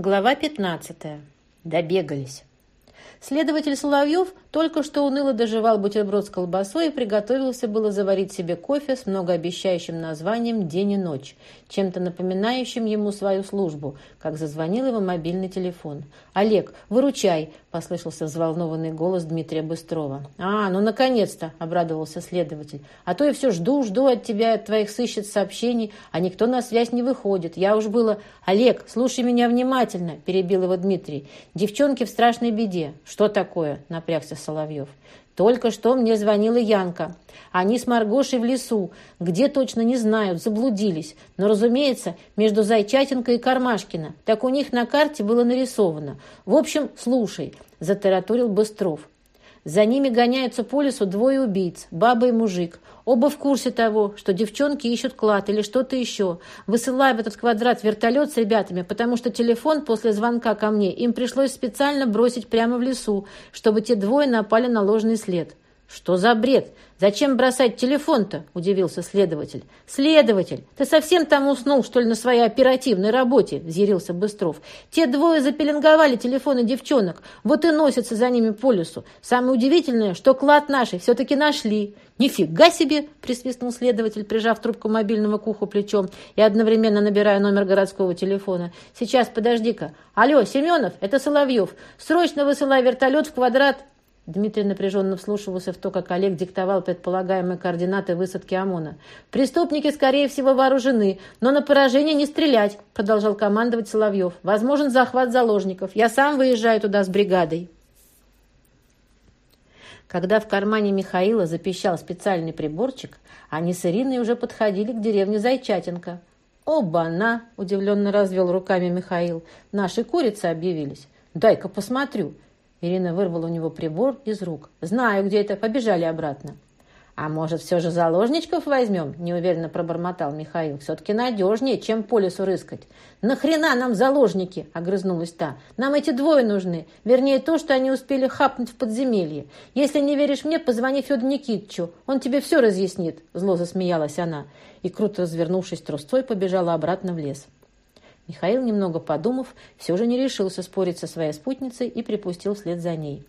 Глава 15. Добегались. Следователь Соловьев только что уныло доживал бутерброд с колбасой и приготовился было заварить себе кофе с многообещающим названием «День и ночь», чем-то напоминающим ему свою службу, как зазвонил его мобильный телефон. «Олег, выручай!» – послышался взволнованный голос Дмитрия Быстрова. «А, ну наконец-то!» – обрадовался следователь. «А то я все жду, жду от тебя, от твоих сыщет сообщений, а никто на связь не выходит. Я уж было...» «Олег, слушай меня внимательно!» – перебил его Дмитрий. «Девчонки в страшной беде». «Что такое?» – напрягся Соловьев. Только что мне звонила Янка. Они с Маргошей в лесу. Где точно не знают, заблудились. Но, разумеется, между Зайчатинко и Кармашкино. Так у них на карте было нарисовано. В общем, слушай, затараторил Быстров. За ними гоняются по лесу двое убийц, баба и мужик. Оба в курсе того, что девчонки ищут клад или что-то еще. Высылаю в этот квадрат вертолет с ребятами, потому что телефон после звонка ко мне им пришлось специально бросить прямо в лесу, чтобы те двое напали на ложный след. «Что за бред? Зачем бросать телефон-то?» – удивился следователь. «Следователь, ты совсем там уснул, что ли, на своей оперативной работе?» – взъярился Быстров. «Те двое запеленговали телефоны девчонок, вот и носятся за ними по лесу. Самое удивительное, что клад наши все-таки нашли». «Нифига себе!» – присвистнул следователь, прижав трубку мобильного к уху плечом и одновременно набирая номер городского телефона. «Сейчас, подожди-ка. Алло, Семенов, это Соловьев. Срочно высылай вертолет в квадрат...» Дмитрий напряженно вслушивался в то, как Олег диктовал предполагаемые координаты высадки ОМОНа. «Преступники, скорее всего, вооружены, но на поражение не стрелять», продолжал командовать Соловьев. «Возможен захват заложников. Я сам выезжаю туда с бригадой». Когда в кармане Михаила запищал специальный приборчик, они с Ириной уже подходили к деревне Зайчатинка. «Оба-на!» – удивленно развел руками Михаил. «Наши курицы объявились. Дай-ка посмотрю». Ирина вырвала у него прибор из рук. «Знаю, где это. Побежали обратно». «А может, все же заложничков возьмем?» – неуверенно пробормотал Михаил. «Все-таки надежнее, чем по лесу рыскать». «Нахрена нам заложники?» – огрызнулась та. «Нам эти двое нужны. Вернее, то, что они успели хапнуть в подземелье. Если не веришь мне, позвони Федору Никитичу. Он тебе все разъяснит». Зло засмеялась она. И, круто развернувшись трусцой, побежала обратно в лес. Михаил, немного подумав, все же не решился спорить со своей спутницей и припустил вслед за ней.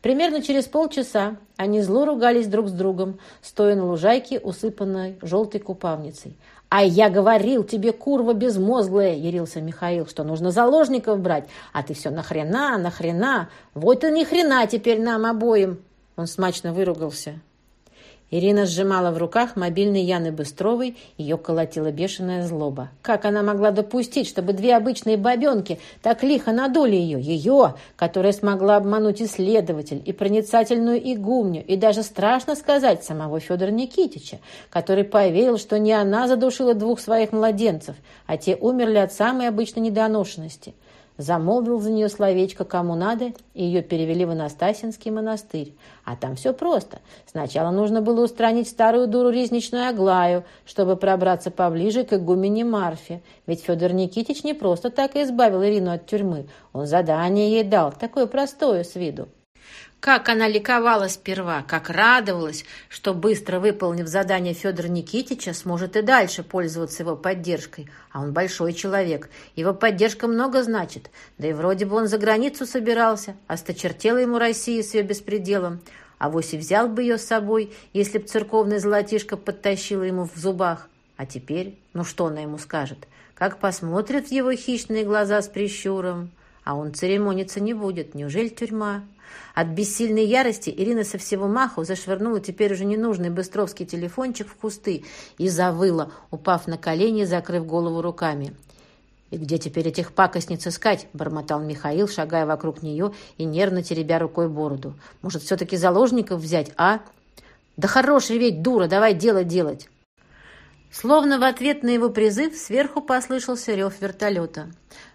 Примерно через полчаса они зло ругались друг с другом, стоя на лужайке, усыпанной желтой купавницей. «А я говорил тебе, курва безмозглая!» — ярился Михаил, что нужно заложников брать. «А ты все нахрена, нахрена! Вот и ни хрена теперь нам обоим!» Он смачно выругался. Ирина сжимала в руках мобильный Яны Быстровой, ее колотила бешеная злоба. Как она могла допустить, чтобы две обычные бабенки так лихо надули ее? Ее, которая смогла обмануть исследователь, и проницательную игумню, и даже, страшно сказать, самого Федора Никитича, который поверил, что не она задушила двух своих младенцев, а те умерли от самой обычной недоношенности замолвил за нее словечко кому надо, и ее перевели в Анастасинский монастырь. А там все просто. Сначала нужно было устранить старую дуру резничную Аглаю, чтобы пробраться поближе к игумене Марфе. Ведь Федор Никитич не просто так и избавил Ирину от тюрьмы. Он задание ей дал, такое простое с виду. Как она ликовала сперва, как радовалась, что, быстро выполнив задание Федора Никитича, сможет и дальше пользоваться его поддержкой. А он большой человек, его поддержка много значит. Да и вроде бы он за границу собирался, осточертела ему Россия с ее беспределом. А вось и взял бы ее с собой, если б церковный золотишко подтащила ему в зубах. А теперь, ну что она ему скажет? Как посмотрит в его хищные глаза с прищуром? А он церемониться не будет. Неужели тюрьма? От бессильной ярости Ирина со всего маху зашвырнула теперь уже ненужный быстровский телефончик в кусты и завыла, упав на колени, закрыв голову руками. «И где теперь этих пакостниц искать?» – бормотал Михаил, шагая вокруг нее и нервно теребя рукой бороду. «Может, все-таки заложников взять, а?» «Да хорош реветь, дура, давай дело делать!» Словно в ответ на его призыв сверху послышался рев вертолета.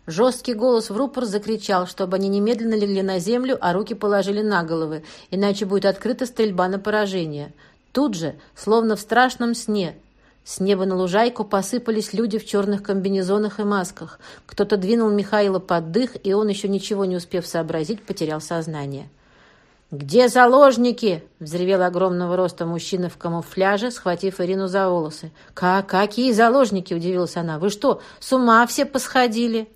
Жесткий голос в рупор закричал, чтобы они немедленно легли на землю, а руки положили на головы, иначе будет открыта стрельба на поражение. Тут же, словно в страшном сне, с неба на лужайку посыпались люди в черных комбинезонах и масках. Кто-то двинул Михаила под дых, и он, еще ничего не успев сообразить, потерял сознание. «Где заложники?» — взревел огромного роста мужчина в камуфляже, схватив Ирину за волосы. «Как? Какие заложники?» — удивилась она. «Вы что, с ума все посходили?»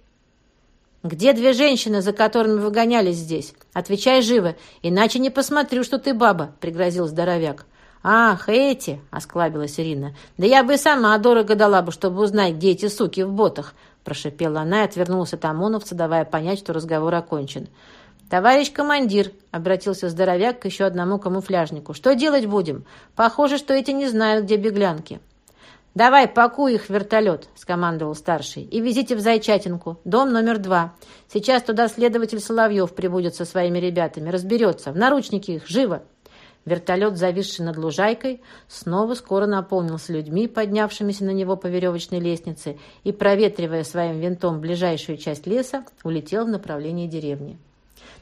Где две женщины, за которыми вы гонялись здесь? Отвечай живо, иначе не посмотрю, что ты баба», — пригрозил здоровяк. «Ах, эти!» — осклабилась Ирина. «Да я бы сама дорого дала бы, чтобы узнать, где эти суки в ботах!» — прошипела она и отвернулась от ОМОНовца, давая понять, что разговор окончен. «Товарищ командир!» — обратился здоровяк к еще одному камуфляжнику. «Что делать будем? Похоже, что эти не знают, где беглянки». «Давай, пакуй их в вертолет», — скомандовал старший, «и везите в Зайчатинку, дом номер два. Сейчас туда следователь Соловьев прибудет со своими ребятами, разберется. В наручники их, живо!» Вертолет, зависший над лужайкой, снова скоро наполнился людьми, поднявшимися на него по веревочной лестнице, и, проветривая своим винтом ближайшую часть леса, улетел в направлении деревни.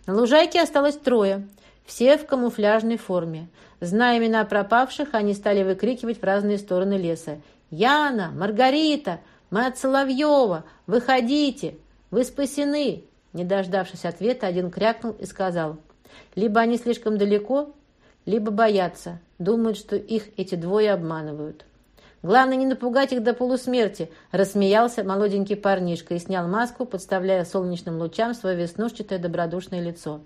На лужайке осталось трое, все в камуфляжной форме. Зная имена пропавших, они стали выкрикивать в разные стороны леса. «Яна! Маргарита! Мы от Соловьева! Выходите! Вы спасены!» Не дождавшись ответа, один крякнул и сказал. «Либо они слишком далеко, либо боятся, думают, что их эти двое обманывают». «Главное, не напугать их до полусмерти», — рассмеялся молоденький парнишка и снял маску, подставляя солнечным лучам свое веснушчатое добродушное лицо.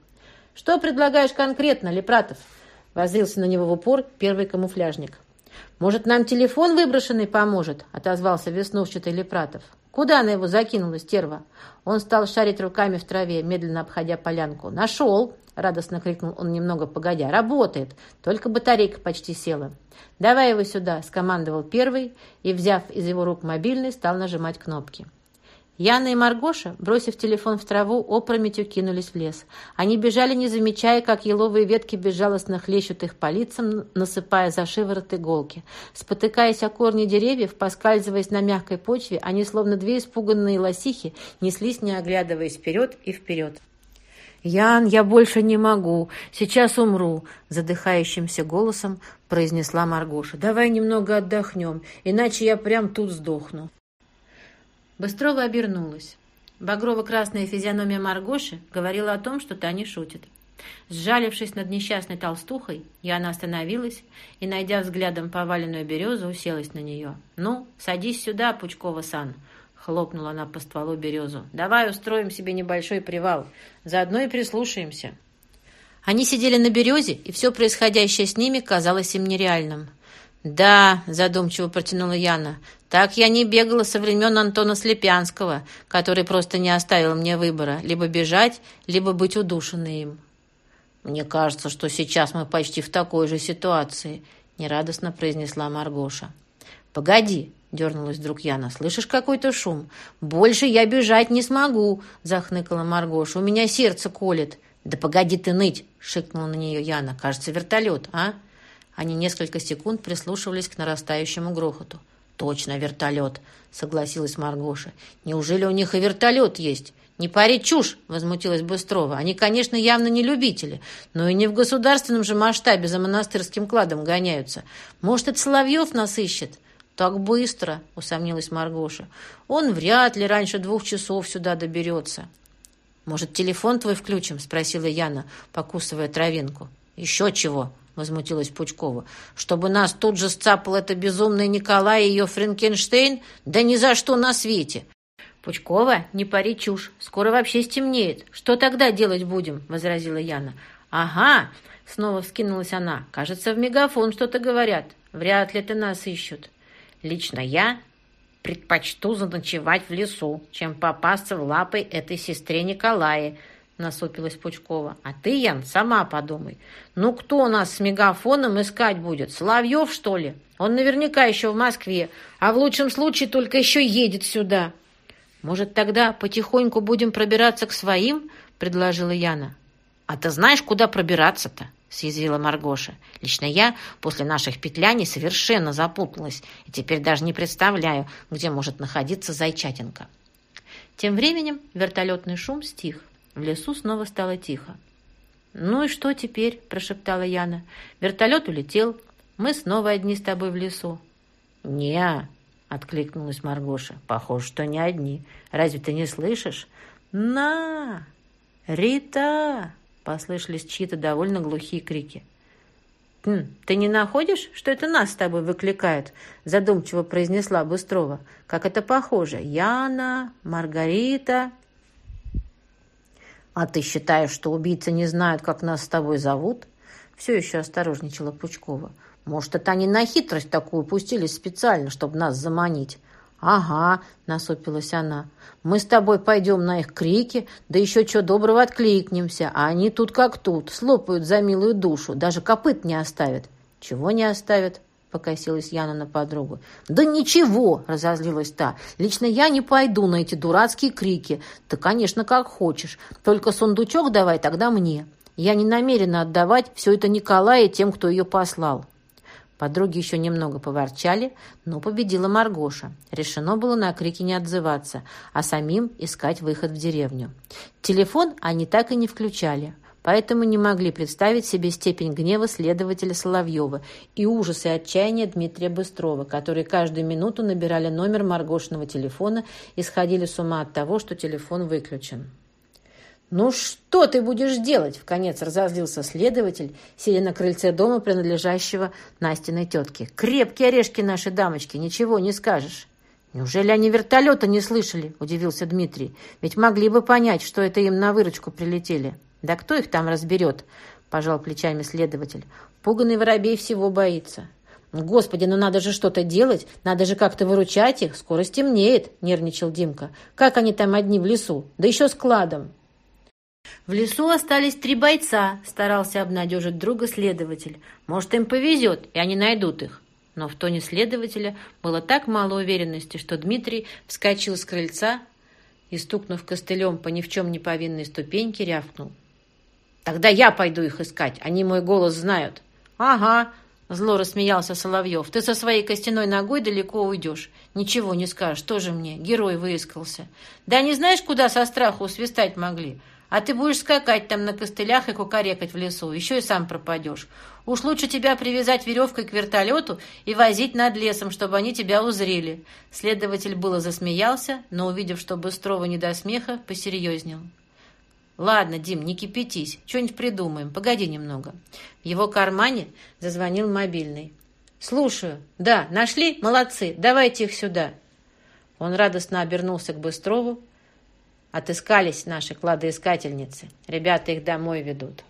«Что предлагаешь конкретно, Лепратов?» — воззрился на него в упор первый камуфляжник. «Может, нам телефон выброшенный поможет?» — отозвался веснушчатый Лепратов. «Куда она его закинула, стерва?» Он стал шарить руками в траве, медленно обходя полянку. «Нашел!» — радостно крикнул он немного погодя. «Работает! Только батарейка почти села». «Давай его сюда!» — скомандовал первый и, взяв из его рук мобильный, стал нажимать кнопки. Яна и Маргоша, бросив телефон в траву, опрометью кинулись в лес. Они бежали, не замечая, как еловые ветки безжалостно хлещут их по лицам, насыпая за шиворот иголки. Спотыкаясь о корни деревьев, поскальзываясь на мягкой почве, они, словно две испуганные лосихи, неслись, не оглядываясь вперед и вперед. «Ян, я больше не могу. Сейчас умру», — задыхающимся голосом произнесла Маргоша. «Давай немного отдохнем, иначе я прям тут сдохну». Быстрова обернулась. Багрово-красная физиономия Маргоши говорила о том, что та не шутит. Сжалившись над несчастной толстухой, Яна остановилась и, найдя взглядом поваленную березу, уселась на нее. «Ну, садись сюда, Пучкова-сан!» — хлопнула она по стволу березу. «Давай устроим себе небольшой привал. Заодно и прислушаемся». Они сидели на березе, и все происходящее с ними казалось им нереальным. «Да», — задумчиво протянула Яна, — «так я не бегала со времен Антона Слепянского, который просто не оставил мне выбора, либо бежать, либо быть удушенной им». «Мне кажется, что сейчас мы почти в такой же ситуации», — нерадостно произнесла Маргоша. «Погоди», — дернулась вдруг Яна, — «слышишь какой-то шум? Больше я бежать не смогу», — захныкала Маргоша, — «у меня сердце колет». «Да погоди ты ныть!» — шикнула на нее Яна. «Кажется, вертолет, а?» Они несколько секунд прислушивались к нарастающему грохоту. «Точно вертолет!» — согласилась Маргоша. «Неужели у них и вертолет есть?» «Не пари чушь!» — возмутилась Быстрова. «Они, конечно, явно не любители, но и не в государственном же масштабе за монастырским кладом гоняются. Может, это Соловьев нас ищет?» «Так быстро!» — усомнилась Маргоша. «Он вряд ли раньше двух часов сюда доберется». «Может, телефон твой включим?» — спросила Яна, покусывая травинку. «Еще чего!» — возмутилась Пучкова. «Чтобы нас тут же сцапал это безумный Николай и ее Франкенштейн? Да ни за что на свете!» «Пучкова, не пари чушь. Скоро вообще стемнеет. Что тогда делать будем?» — возразила Яна. «Ага!» — снова вскинулась она. «Кажется, в мегафон что-то говорят. Вряд ли это нас ищут. Лично я предпочту заночевать в лесу, чем попасться в лапы этой сестре Николая», — насупилась Пучкова. «А ты, Ян, сама подумай. Ну, кто нас с мегафоном искать будет? Соловьев, что ли? Он наверняка еще в Москве, а в лучшем случае только еще едет сюда». «Может, тогда потихоньку будем пробираться к своим?» — предложила Яна. «А ты знаешь, куда пробираться-то?» — съязвила Маргоша. «Лично я после наших петляний совершенно запуталась и теперь даже не представляю, где может находиться Зайчатинка». Тем временем вертолетный шум стих. В лесу снова стало тихо. «Ну и что теперь?» – прошептала Яна. «Вертолет улетел. Мы снова одни с тобой в лесу». «Не-а», откликнулась Маргоша. «Похоже, что не одни. Разве ты не слышишь?» «На! Рита!» – послышались чьи-то довольно глухие крики. «Хм, «Ты не находишь, что это нас с тобой выкликает?» – задумчиво произнесла Быстрова. «Как это похоже? Яна, Маргарита...» «А ты считаешь, что убийцы не знают, как нас с тобой зовут?» Все еще осторожничала Пучкова. «Может, это они на хитрость такую пустились специально, чтобы нас заманить?» «Ага», — насупилась она, — «мы с тобой пойдем на их крики, да еще что доброго откликнемся, а они тут как тут, слопают за милую душу, даже копыт не оставят». «Чего не оставят?» — покосилась Яна на подругу. «Да ничего!» — разозлилась та. «Лично я не пойду на эти дурацкие крики. Ты, конечно, как хочешь. Только сундучок давай тогда мне. Я не намерена отдавать все это Николаю тем, кто ее послал». Подруги еще немного поворчали, но победила Маргоша. Решено было на крики не отзываться, а самим искать выход в деревню. Телефон они так и не включали, поэтому не могли представить себе степень гнева следователя Соловьева и ужас и отчаяния Дмитрия Быстрова, которые каждую минуту набирали номер Маргошиного телефона и сходили с ума от того, что телефон выключен. «Ну что ты будешь делать?» — вконец разозлился следователь, сидя на крыльце дома, принадлежащего Настиной тетке. «Крепкие орешки наши дамочки, ничего не скажешь». «Неужели они вертолета не слышали?» — удивился Дмитрий. «Ведь могли бы понять, что это им на выручку прилетели». «Да кто их там разберет?» — пожал плечами следователь. «Пуганный воробей всего боится». «Господи, ну надо же что-то делать, надо же как-то выручать их, скоро стемнеет», — нервничал Димка. «Как они там одни в лесу? Да еще с кладом». В лесу остались три бойца, старался обнадежить друга следователь. Может, им повезет, и они найдут их. Но в тоне следователя было так мало уверенности, что Дмитрий вскочил с крыльца и, стукнув костылем по ни в чем не повинной ступеньке, рявкнул. «Тогда я пойду их искать, они мой голос знают». «Ага», — зло рассмеялся Соловьев, «ты со своей костяной ногой далеко уйдешь. Ничего не скажешь, тоже мне, герой выискался. Да не знаешь, куда со страху свистать могли?» А ты будешь скакать там на костылях и кукарекать в лесу, еще и сам пропадешь. Уж лучше тебя привязать веревкой к вертолету и возить над лесом, чтобы они тебя узрели». Следователь было засмеялся, но, увидев, что Быстрова не до смеха, посерьезнел. «Ладно, Дим, не кипятись, что-нибудь придумаем, погоди немного». В его кармане зазвонил мобильный. «Слушаю. Да, нашли? Молодцы. Давайте их сюда». Он радостно обернулся к Быстрову, Отыскались наши кладоискательницы. Ребята их домой ведут.